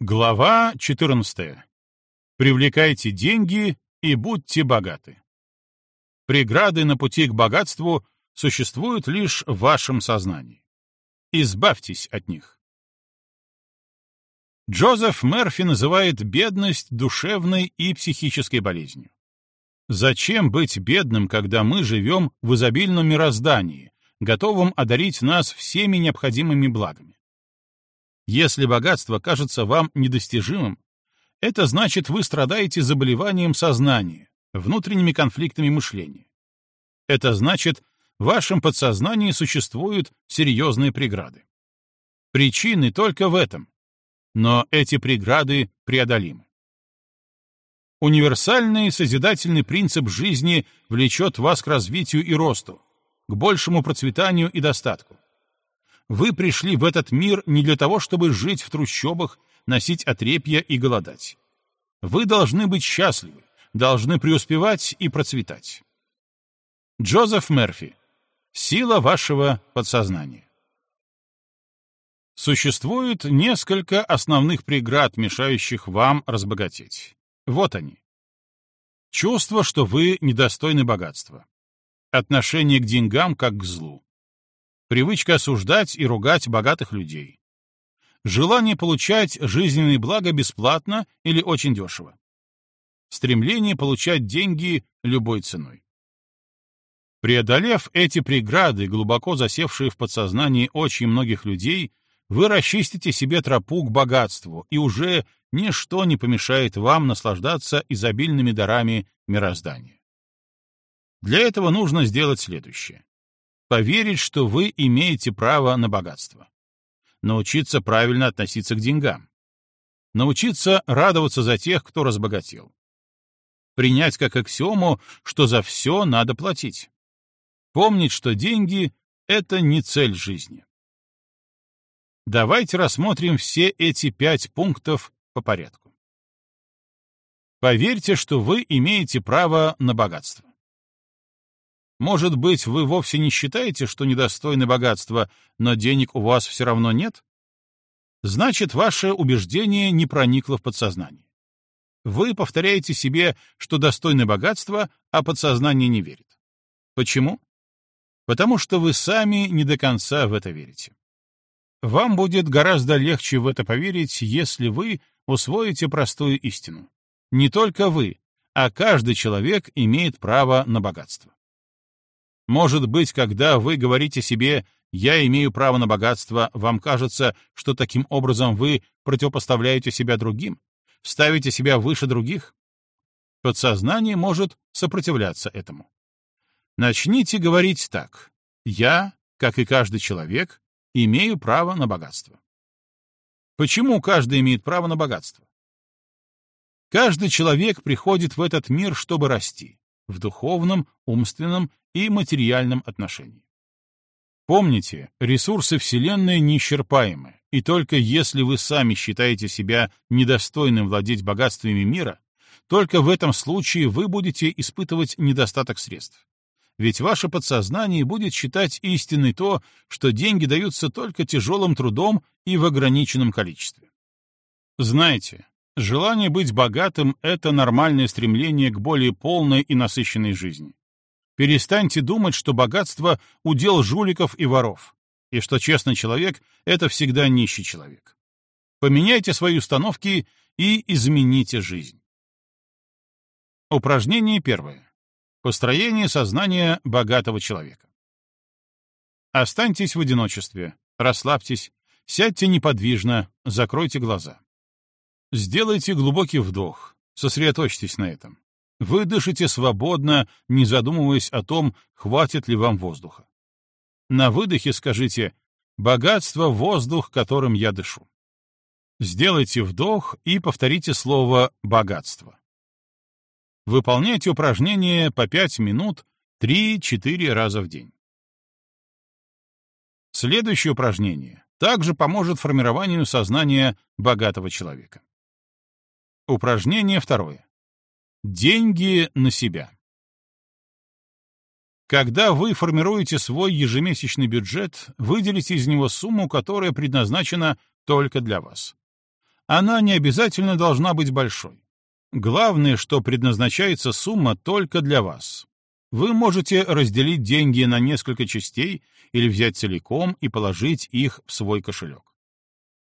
Глава 14. Привлекайте деньги и будьте богаты. Преграды на пути к богатству существуют лишь в вашем сознании. Избавьтесь от них. Джозеф Мерфи называет бедность душевной и психической болезнью. Зачем быть бедным, когда мы живем в изобильном мироздании, готовом одарить нас всеми необходимыми благами? Если богатство кажется вам недостижимым, это значит, вы страдаете заболеванием сознания, внутренними конфликтами мышления. Это значит, в вашем подсознании существуют серьезные преграды. Причины только в этом. Но эти преграды преодолимы. Универсальный созидательный принцип жизни влечет вас к развитию и росту, к большему процветанию и достатку. Вы пришли в этот мир не для того, чтобы жить в трущобах, носить отрепья и голодать. Вы должны быть счастливы, должны преуспевать и процветать. Джозеф Мерфи. Сила вашего подсознания. Существует несколько основных преград, мешающих вам разбогатеть. Вот они. Чувство, что вы недостойны богатства. Отношение к деньгам как к злу привычка осуждать и ругать богатых людей, желание получать жизненные блага бесплатно или очень дешево, стремление получать деньги любой ценой. Преодолев эти преграды, глубоко засевшие в подсознании очень многих людей, вы расчистите себе тропу к богатству, и уже ничто не помешает вам наслаждаться изобильными дарами мироздания. Для этого нужно сделать следующее поверить, что вы имеете право на богатство. Научиться правильно относиться к деньгам. Научиться радоваться за тех, кто разбогател. Принять как аксиому, что за все надо платить. Помнить, что деньги — это не цель жизни. Давайте рассмотрим все эти пять пунктов по порядку. Поверьте, что вы имеете право на богатство. Может быть, вы вовсе не считаете, что недостойны богатства, но денег у вас все равно нет? Значит, ваше убеждение не проникло в подсознание. Вы повторяете себе, что достойны богатства, а подсознание не верит. Почему? Потому что вы сами не до конца в это верите. Вам будет гораздо легче в это поверить, если вы усвоите простую истину. Не только вы, а каждый человек имеет право на богатство. Может быть, когда вы говорите себе «я имею право на богатство», вам кажется, что таким образом вы противопоставляете себя другим, ставите себя выше других? Подсознание может сопротивляться этому. Начните говорить так. «Я, как и каждый человек, имею право на богатство». Почему каждый имеет право на богатство? Каждый человек приходит в этот мир, чтобы расти в духовном, умственном и материальном отношении. Помните, ресурсы Вселенной неисчерпаемы, и только если вы сами считаете себя недостойным владеть богатствами мира, только в этом случае вы будете испытывать недостаток средств. Ведь ваше подсознание будет считать истиной то, что деньги даются только тяжелым трудом и в ограниченном количестве. Знайте, Желание быть богатым — это нормальное стремление к более полной и насыщенной жизни. Перестаньте думать, что богатство — удел жуликов и воров, и что честный человек — это всегда нищий человек. Поменяйте свои установки и измените жизнь. Упражнение первое. Построение сознания богатого человека. Останьтесь в одиночестве, расслабьтесь, сядьте неподвижно, закройте глаза. Сделайте глубокий вдох, сосредоточьтесь на этом. Вы дышите свободно, не задумываясь о том, хватит ли вам воздуха. На выдохе скажите «богатство — воздух, которым я дышу». Сделайте вдох и повторите слово «богатство». Выполняйте упражнение по 5 минут 3-4 раза в день. Следующее упражнение также поможет формированию сознания богатого человека. Упражнение второе. Деньги на себя. Когда вы формируете свой ежемесячный бюджет, выделите из него сумму, которая предназначена только для вас. Она не обязательно должна быть большой. Главное, что предназначается сумма только для вас. Вы можете разделить деньги на несколько частей или взять целиком и положить их в свой кошелек.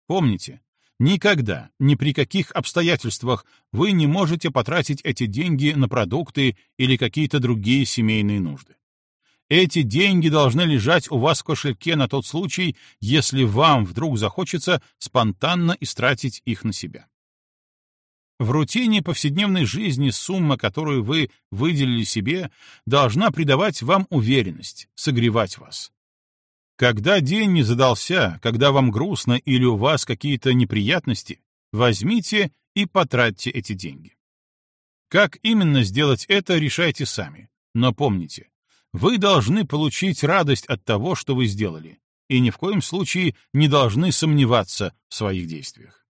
Помните, никогда, ни при каких обстоятельствах вы не можете потратить эти деньги на продукты или какие-то другие семейные нужды. Эти деньги должны лежать у вас в кошельке на тот случай, если вам вдруг захочется спонтанно истратить их на себя. В рутине повседневной жизни сумма, которую вы выделили себе, должна придавать вам уверенность, согревать вас. Когда день не задался, когда вам грустно или у вас какие-то неприятности, возьмите и потратьте эти деньги. Как именно сделать это, решайте сами. Но помните, вы должны получить радость от того, что вы сделали, и ни в коем случае не должны сомневаться в своих действиях.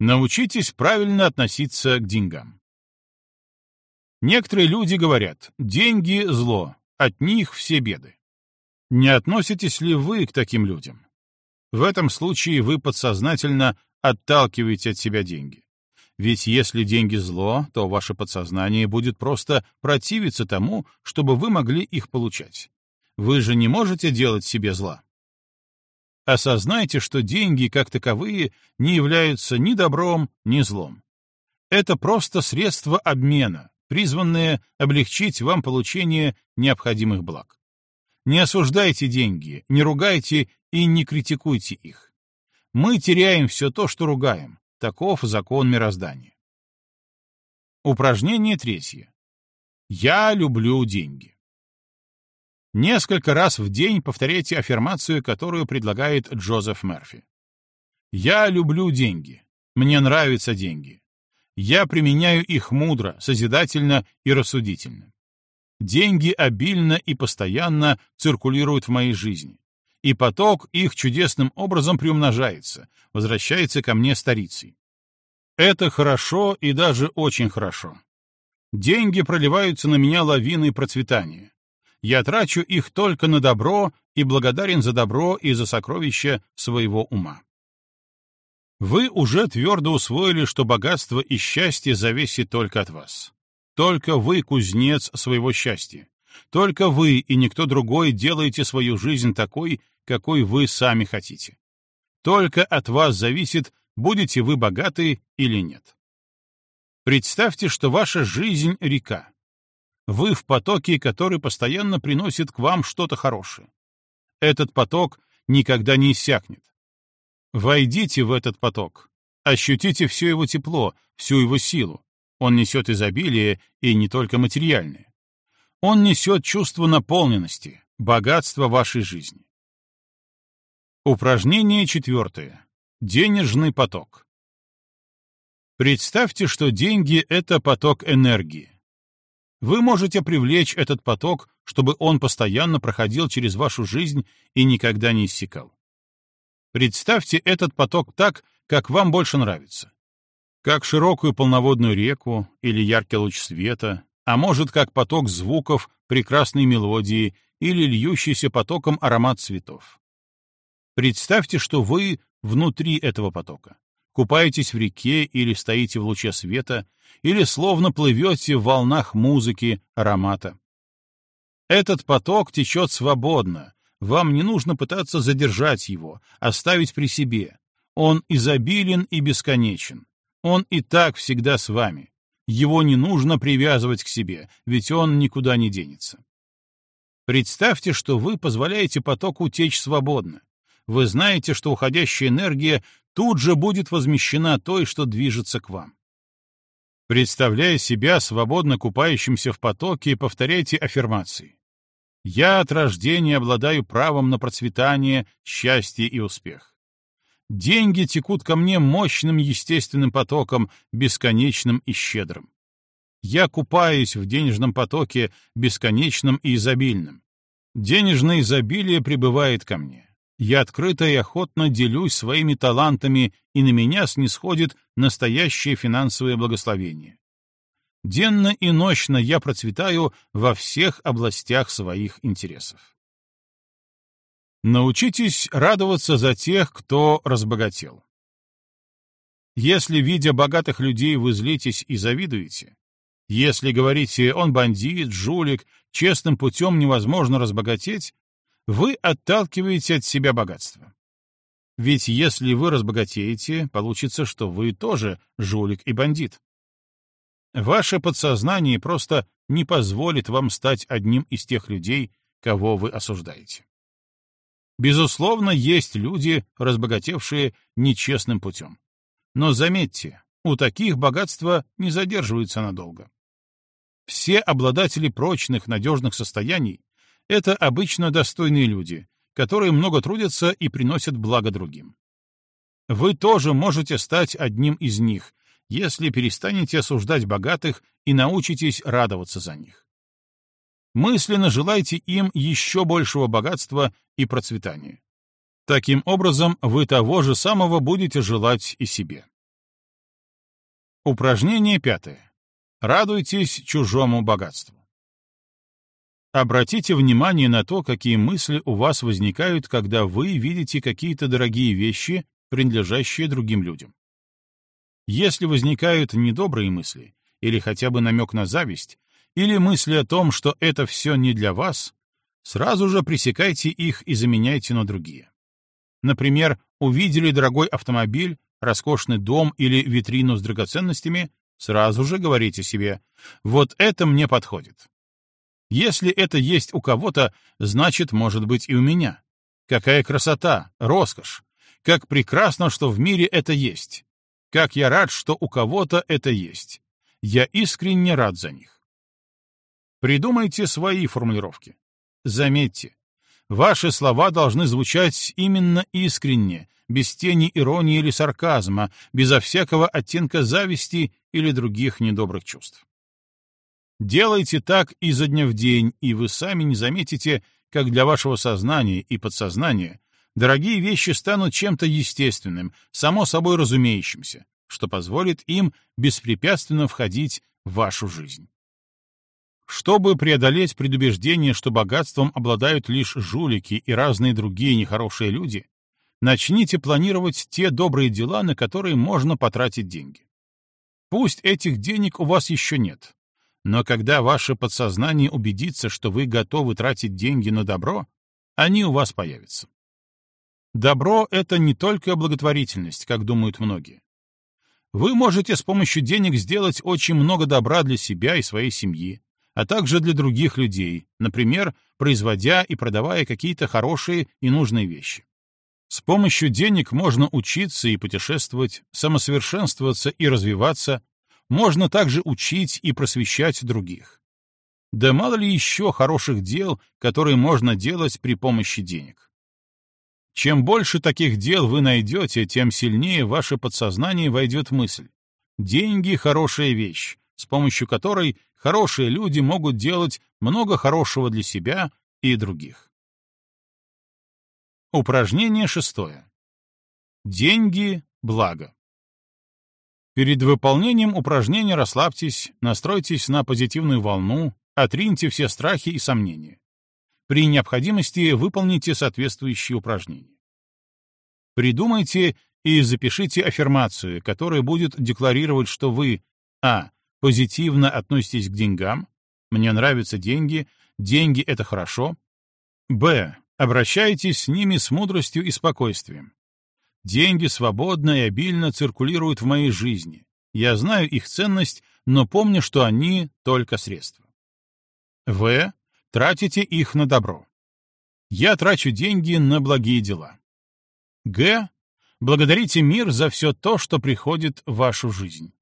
Научитесь правильно относиться к деньгам. Некоторые люди говорят, деньги — зло, от них все беды. Не относитесь ли вы к таким людям? В этом случае вы подсознательно отталкиваете от себя деньги. Ведь если деньги зло, то ваше подсознание будет просто противиться тому, чтобы вы могли их получать. Вы же не можете делать себе зла. Осознайте, что деньги, как таковые, не являются ни добром, ни злом. Это просто средство обмена, призванное облегчить вам получение необходимых благ. Не осуждайте деньги, не ругайте и не критикуйте их. Мы теряем все то, что ругаем. Таков закон мироздания. Упражнение третье. Я люблю деньги. Несколько раз в день повторяйте аффирмацию, которую предлагает Джозеф Мерфи. Я люблю деньги. Мне нравятся деньги. Я применяю их мудро, созидательно и рассудительно. Деньги обильно и постоянно циркулируют в моей жизни, и поток их чудесным образом приумножается, возвращается ко мне старицей. Это хорошо и даже очень хорошо. Деньги проливаются на меня лавиной процветания. Я трачу их только на добро и благодарен за добро и за сокровища своего ума. Вы уже твердо усвоили, что богатство и счастье зависит только от вас. Только вы кузнец своего счастья. Только вы и никто другой делаете свою жизнь такой, какой вы сами хотите. Только от вас зависит, будете вы богаты или нет. Представьте, что ваша жизнь — река. Вы в потоке, который постоянно приносит к вам что-то хорошее. Этот поток никогда не иссякнет. Войдите в этот поток, ощутите все его тепло, всю его силу, он несет изобилие и не только материальное. Он несет чувство наполненности, богатства вашей жизни. Упражнение четвертое. Денежный поток. Представьте, что деньги — это поток энергии. Вы можете привлечь этот поток, чтобы он постоянно проходил через вашу жизнь и никогда не иссякал. Представьте этот поток так, как вам больше нравится как широкую полноводную реку или яркий луч света, а может, как поток звуков, прекрасной мелодии или льющийся потоком аромат цветов. Представьте, что вы внутри этого потока. Купаетесь в реке или стоите в луче света, или словно плывете в волнах музыки, аромата. Этот поток течет свободно, вам не нужно пытаться задержать его, оставить при себе. Он изобилен и бесконечен. Он и так всегда с вами. Его не нужно привязывать к себе, ведь он никуда не денется. Представьте, что вы позволяете потоку течь свободно. Вы знаете, что уходящая энергия тут же будет возмещена той, что движется к вам. Представляя себя свободно купающимся в потоке, повторяйте аффирмации. «Я от рождения обладаю правом на процветание, счастье и успех. Деньги текут ко мне мощным естественным потоком, бесконечным и щедрым. Я купаюсь в денежном потоке, бесконечном и изобильном. Денежное изобилие прибывает ко мне. Я открыто и охотно делюсь своими талантами, и на меня снисходит настоящее финансовое благословение. Денно и ночно я процветаю во всех областях своих интересов. Научитесь радоваться за тех, кто разбогател. Если, видя богатых людей, вы злитесь и завидуете, если говорите «он бандит, жулик, честным путем невозможно разбогатеть», вы отталкиваете от себя богатство. Ведь если вы разбогатеете, получится, что вы тоже жулик и бандит. Ваше подсознание просто не позволит вам стать одним из тех людей, кого вы осуждаете. Безусловно, есть люди, разбогатевшие нечестным путем. Но заметьте, у таких богатства не задерживаются надолго. Все обладатели прочных, надежных состояний — это обычно достойные люди, которые много трудятся и приносят благо другим. Вы тоже можете стать одним из них, если перестанете осуждать богатых и научитесь радоваться за них. Мысленно желайте им еще большего богатства и процветания. Таким образом, вы того же самого будете желать и себе. Упражнение пятое. Радуйтесь чужому богатству. Обратите внимание на то, какие мысли у вас возникают, когда вы видите какие-то дорогие вещи, принадлежащие другим людям. Если возникают недобрые мысли, или хотя бы намек на зависть, или мысли о том, что это все не для вас, сразу же пресекайте их и заменяйте на другие. Например, увидели дорогой автомобиль, роскошный дом или витрину с драгоценностями, сразу же говорите себе «вот это мне подходит». Если это есть у кого-то, значит, может быть и у меня. Какая красота, роскошь! Как прекрасно, что в мире это есть. Как я рад, что у кого-то это есть. Я искренне рад за них. Придумайте свои формулировки. Заметьте, ваши слова должны звучать именно искренне, без тени иронии или сарказма, безо всякого оттенка зависти или других недобрых чувств. Делайте так изо дня в день, и вы сами не заметите, как для вашего сознания и подсознания дорогие вещи станут чем-то естественным, само собой разумеющимся, что позволит им беспрепятственно входить в вашу жизнь. Чтобы преодолеть предубеждение, что богатством обладают лишь жулики и разные другие нехорошие люди, начните планировать те добрые дела, на которые можно потратить деньги. Пусть этих денег у вас еще нет, но когда ваше подсознание убедится, что вы готовы тратить деньги на добро, они у вас появятся. Добро — это не только благотворительность, как думают многие. Вы можете с помощью денег сделать очень много добра для себя и своей семьи, а также для других людей, например, производя и продавая какие-то хорошие и нужные вещи. С помощью денег можно учиться и путешествовать, самосовершенствоваться и развиваться, можно также учить и просвещать других. Да мало ли еще хороших дел, которые можно делать при помощи денег. Чем больше таких дел вы найдете, тем сильнее ваше подсознание войдет мысль. Деньги — хорошая вещь, с помощью которой хорошие люди могут делать много хорошего для себя и других. Упражнение шестое. Деньги — благо. Перед выполнением упражнения расслабьтесь, настройтесь на позитивную волну, отриньте все страхи и сомнения. При необходимости выполните соответствующие упражнения. Придумайте и запишите аффирмацию, которая будет декларировать, что вы а. Позитивно относитесь к деньгам, мне нравятся деньги, деньги — это хорошо, б. Обращайтесь с ними с мудростью и спокойствием. Деньги свободно и обильно циркулируют в моей жизни. Я знаю их ценность, но помню, что они только средства. В. Тратите их на добро. Я трачу деньги на благие дела. Г. Благодарите мир за все то, что приходит в вашу жизнь.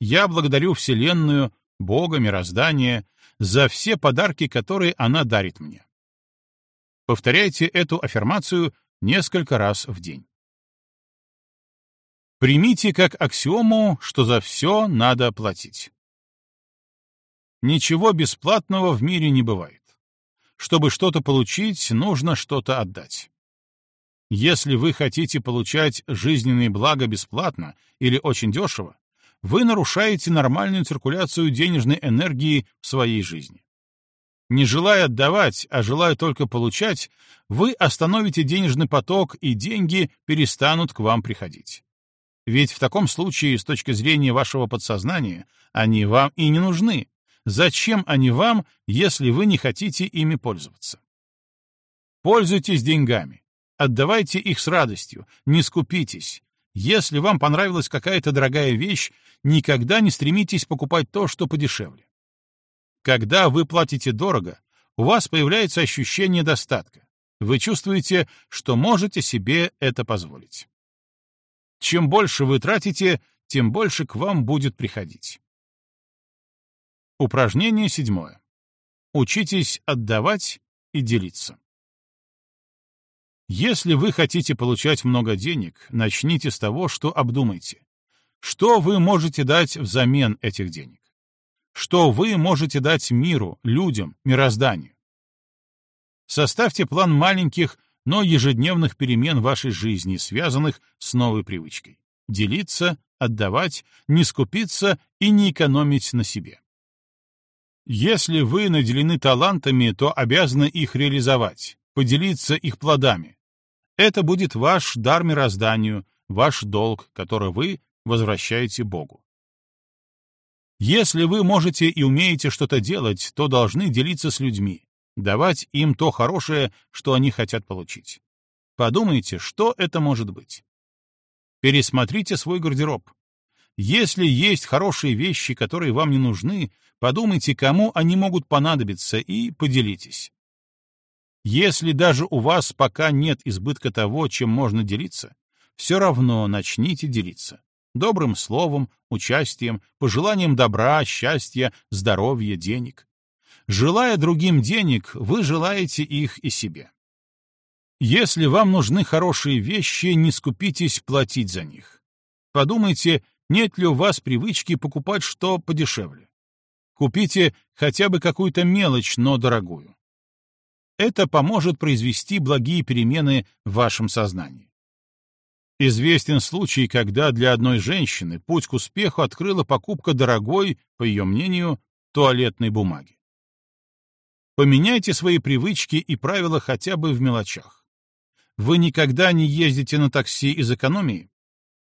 Я благодарю Вселенную, Бога, мироздание, за все подарки, которые она дарит мне. Повторяйте эту аффирмацию несколько раз в день. Примите как аксиому, что за все надо платить. Ничего бесплатного в мире не бывает. Чтобы что-то получить, нужно что-то отдать. Если вы хотите получать жизненные блага бесплатно или очень дешево, вы нарушаете нормальную циркуляцию денежной энергии в своей жизни. Не желая отдавать, а желая только получать, вы остановите денежный поток, и деньги перестанут к вам приходить. Ведь в таком случае, с точки зрения вашего подсознания, они вам и не нужны. Зачем они вам, если вы не хотите ими пользоваться? Пользуйтесь деньгами. Отдавайте их с радостью, не скупитесь. Если вам понравилась какая-то дорогая вещь, никогда не стремитесь покупать то, что подешевле. Когда вы платите дорого, у вас появляется ощущение достатка. Вы чувствуете, что можете себе это позволить. Чем больше вы тратите, тем больше к вам будет приходить. Упражнение седьмое. Учитесь отдавать и делиться. Если вы хотите получать много денег, начните с того, что обдумайте. Что вы можете дать взамен этих денег? Что вы можете дать миру, людям, мирозданию? Составьте план маленьких, но ежедневных перемен вашей жизни, связанных с новой привычкой. Делиться, отдавать, не скупиться и не экономить на себе. Если вы наделены талантами, то обязаны их реализовать, поделиться их плодами. Это будет ваш дар мирозданию, ваш долг, который вы возвращаете Богу. Если вы можете и умеете что-то делать, то должны делиться с людьми, давать им то хорошее, что они хотят получить. Подумайте, что это может быть. Пересмотрите свой гардероб. Если есть хорошие вещи, которые вам не нужны, подумайте, кому они могут понадобиться, и поделитесь. Если даже у вас пока нет избытка того, чем можно делиться, все равно начните делиться. Добрым словом, участием, пожеланием добра, счастья, здоровья, денег. Желая другим денег, вы желаете их и себе. Если вам нужны хорошие вещи, не скупитесь платить за них. Подумайте, нет ли у вас привычки покупать что подешевле. Купите хотя бы какую-то мелочь, но дорогую. Это поможет произвести благие перемены в вашем сознании. Известен случай, когда для одной женщины путь к успеху открыла покупка дорогой, по ее мнению, туалетной бумаги. Поменяйте свои привычки и правила хотя бы в мелочах. Вы никогда не ездите на такси из экономии?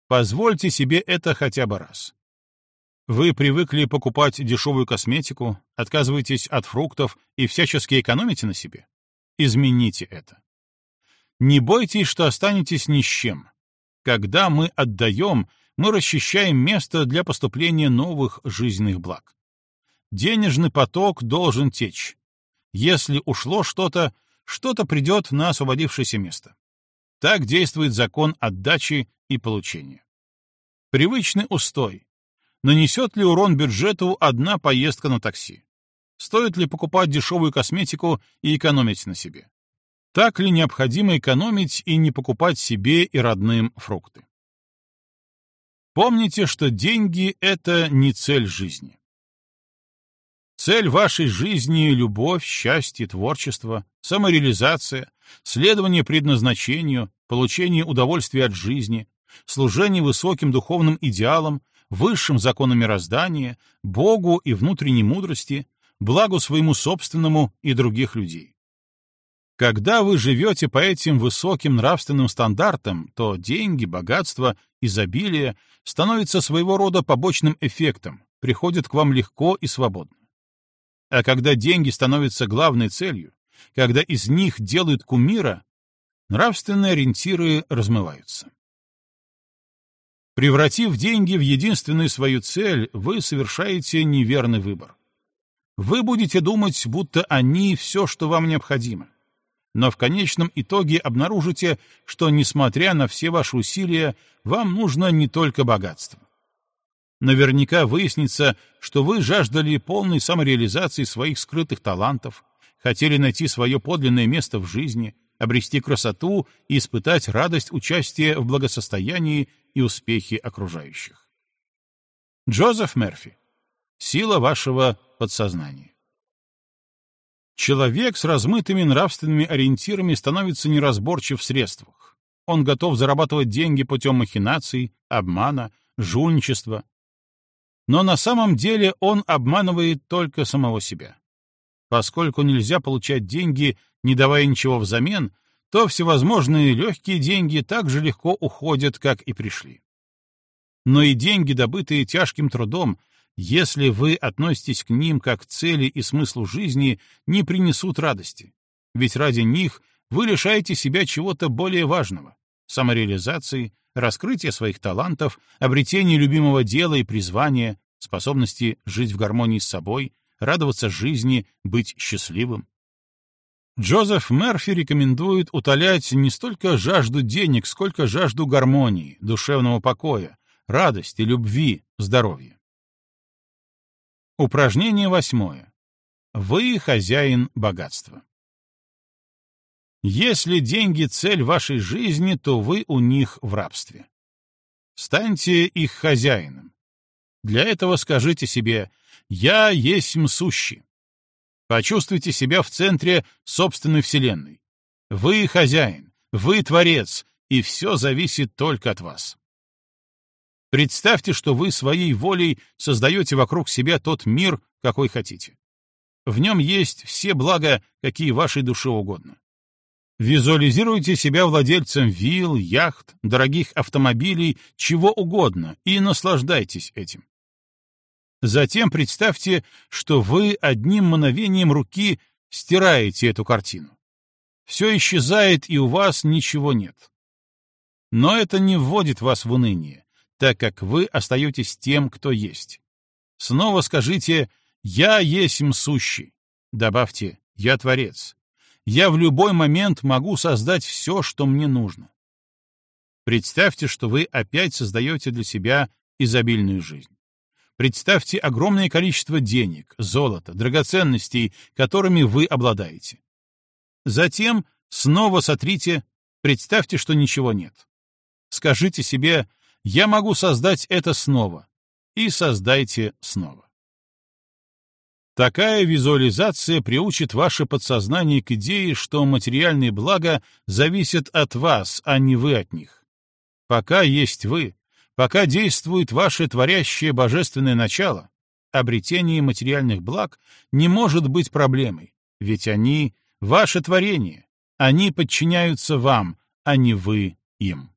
Позвольте себе это хотя бы раз. Вы привыкли покупать дешевую косметику, отказываетесь от фруктов и всячески экономите на себе? Измените это. Не бойтесь, что останетесь ни с чем. Когда мы отдаем, мы расчищаем место для поступления новых жизненных благ. Денежный поток должен течь, если ушло что-то, что-то придет на освободившееся место. Так действует закон отдачи и получения. Привычный устой. Нанесет ли урон бюджету одна поездка на такси? Стоит ли покупать дешевую косметику и экономить на себе? Так ли необходимо экономить и не покупать себе и родным фрукты? Помните, что деньги — это не цель жизни. Цель вашей жизни — любовь, счастье, творчество, самореализация, следование предназначению, получение удовольствия от жизни, служение высоким духовным идеалам, высшим законам мироздания, Богу и внутренней мудрости, благу своему собственному и других людей. Когда вы живете по этим высоким нравственным стандартам, то деньги, богатство, изобилие становятся своего рода побочным эффектом, приходят к вам легко и свободно. А когда деньги становятся главной целью, когда из них делают кумира, нравственные ориентиры размываются. Превратив деньги в единственную свою цель, вы совершаете неверный выбор. Вы будете думать, будто они — все, что вам необходимо. Но в конечном итоге обнаружите, что, несмотря на все ваши усилия, вам нужно не только богатство. Наверняка выяснится, что вы жаждали полной самореализации своих скрытых талантов, хотели найти свое подлинное место в жизни, обрести красоту и испытать радость участия в благосостоянии и успехе окружающих. Джозеф Мерфи. Сила вашего подсознания. Человек с размытыми нравственными ориентирами становится неразборчив в средствах. Он готов зарабатывать деньги путем махинаций, обмана, жульничества, но на самом деле он обманывает только самого себя. Поскольку нельзя получать деньги, не давая ничего взамен, то всевозможные легкие деньги так же легко уходят, как и пришли. но и деньги, добытые тяжким трудом, если вы относитесь к ним как к цели и смыслу жизни, не принесут радости. Ведь ради них вы лишаете себя чего-то более важного — самореализации, раскрытия своих талантов, обретения любимого дела и призвания, способности жить в гармонии с собой, радоваться жизни, быть счастливым. Джозеф Мерфи рекомендует утолять не столько жажду денег, сколько жажду гармонии, душевного покоя, радости, любви, здоровья. Упражнение восьмое. Вы хозяин богатства. Если деньги — цель вашей жизни, то вы у них в рабстве. Станьте их хозяином. Для этого скажите себе «Я есть сущий». Почувствуйте себя в центре собственной вселенной. Вы хозяин, вы творец, и все зависит только от вас. Представьте, что вы своей волей создаете вокруг себя тот мир, какой хотите. В нем есть все блага, какие вашей душе угодно. Визуализируйте себя владельцем вилл, яхт, дорогих автомобилей, чего угодно, и наслаждайтесь этим. Затем представьте, что вы одним мановением руки стираете эту картину. Все исчезает, и у вас ничего нет. Но это не вводит вас в уныние, так как вы остаетесь тем, кто есть. Снова скажите «Я есть сущий». Добавьте «Я творец». Я в любой момент могу создать все, что мне нужно. Представьте, что вы опять создаете для себя изобильную жизнь. Представьте огромное количество денег, золота, драгоценностей, которыми вы обладаете. Затем снова сотрите, представьте, что ничего нет. Скажите себе «Я могу создать это снова» и создайте снова. Такая визуализация приучит ваше подсознание к идее, что материальные блага зависят от вас, а не вы от них. Пока есть вы, Пока действует ваше творящее божественное начало, обретение материальных благ не может быть проблемой, ведь они — ваше творение, они подчиняются вам, а не вы им.